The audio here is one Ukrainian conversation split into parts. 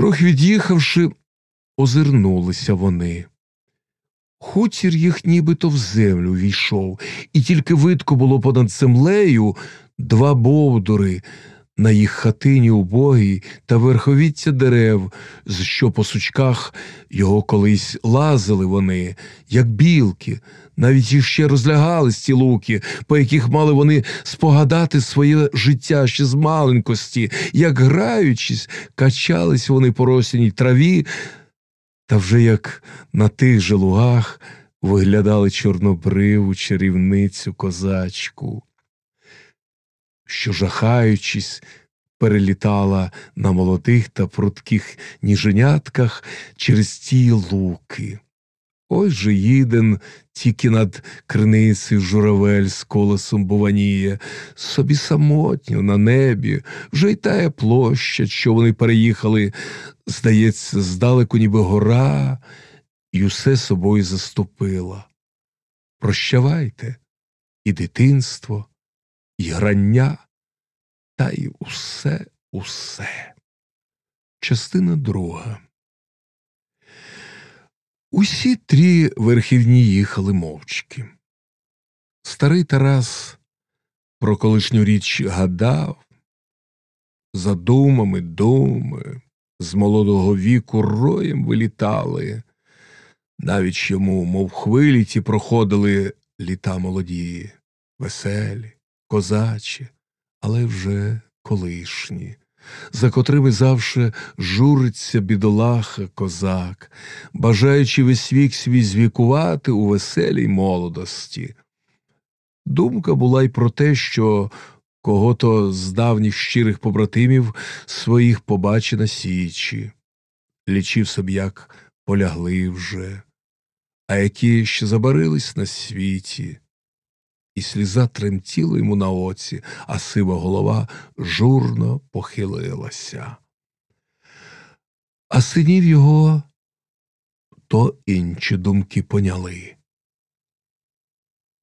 Трохи від'їхавши, озирнулися вони. Хутір їх нібито в землю війшов, і тільки видко було понад землею два бовдури на їх хатині убогій та верховіття дерев, з що по сучках його колись лазили вони, як білки, навіть іще розлягались ті луки, по яких мали вони спогадати своє життя ще з маленькості, як граючись, качались вони по росіній траві, та вже як на тих же лугах виглядали чорнобриву чарівницю козачку, що, жахаючись, перелітала на молодих та прутких ніженятках через ті луки. Ось же їден тільки над криницею журавель з колесом буваніє, собі самотньо на небі, вже й тая площа, що вони переїхали, здається, здалеку, ніби гора, і усе собою заступила. Прощавайте і дитинство, і грання, та й усе, усе. Частина друга. Усі трі верхівні їхали мовчки. Старий Тарас про колишню річ гадав, за думами, думи, з молодого віку роєм вилітали, навіть йому, мов хвилі ті проходили літа молоді, веселі, козачі, але вже колишні. За котрими завше журиться бідолаха козак, бажаючи весь вік свій звікувати у веселій молодості. Думка була й про те, що кого то з давніх щирих побратимів своїх побачи на січі, лічив собі, як полягли вже, а які ще забарились на світі і сліза тремтіла йому на оці, а сива голова журно похилилася. А синів його то інші думки поняли.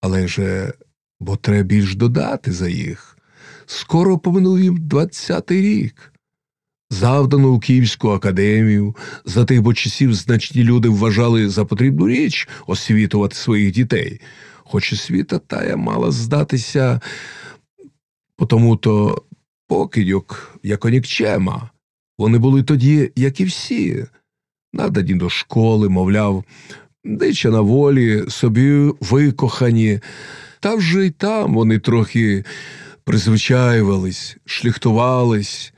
Але же бо треба більш додати за їх. Скоро поминув їм двадцятий рік. Завдано у Київську академію, за тих бо часів значні люди вважали за потрібну річ освітувати своїх дітей хоч освіта тая мала здатися, тому то покидьок, як онікчема. Вони були тоді, як і всі, надані до школи, мовляв, дича на волі, собі викохані, та вже й там вони трохи призвичаювались, шліхтувались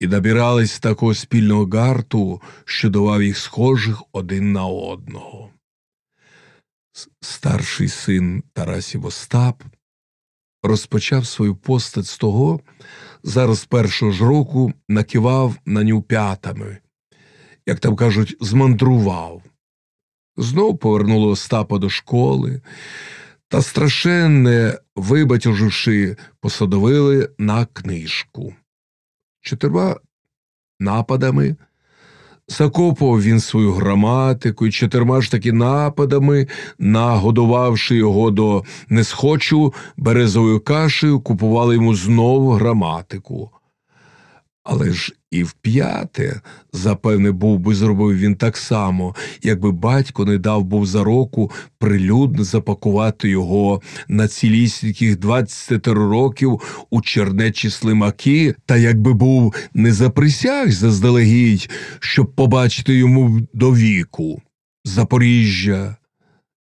і набирались такого спільного гарту, що давав їх схожих один на одного старший син Тарасів Остап розпочав свою постать з того, зараз першого ж року накивав на ню п'ятами, як там кажуть, змандрував. Знов повернули Остапа до школи та страшенне, вибатюживши, посадовили на книжку. Чотирма нападами Закопував він свою граматику і чотирма ж таки нападами, нагодувавши його до несхочу березовою кашею, купували йому знову граматику. Але ж і вп'яте, запевне, був би зробив він так само, якби батько не дав був за року прилюдно запакувати його на цілісіньких 20 років у чернечі слимаки, та якби був не заприсяг заздалегідь, щоб побачити йому до віку. Запоріжжя.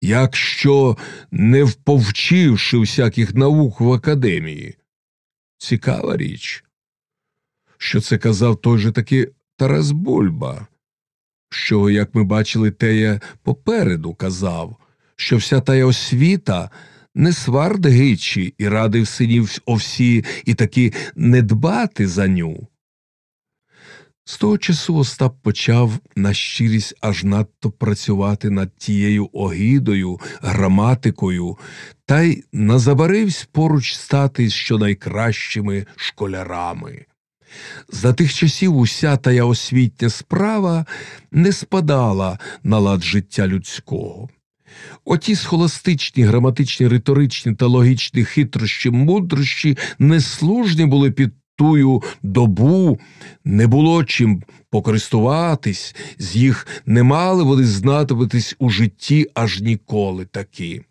Якщо не вповчивши всяких наук в академії. Цікава річ що це казав той же таки Тарас Бульба, що, як ми бачили, тея попереду казав, що вся тая освіта не свард гичі і радив синів овсі і таки не дбати за ню. З того часу Остап почав на щирість аж надто працювати над тією огідою, граматикою, та й назабаривсь поруч стати з щонайкращими школярами. За тих часів уся тая освітня справа не спадала на лад життя людського. Оті схоластичні, граматичні, риторичні та логічні хитрощі, мудрощі неслужні були під тую добу не було чим покористуватись, з їх не мали вони знатимитись у житті аж ніколи таки.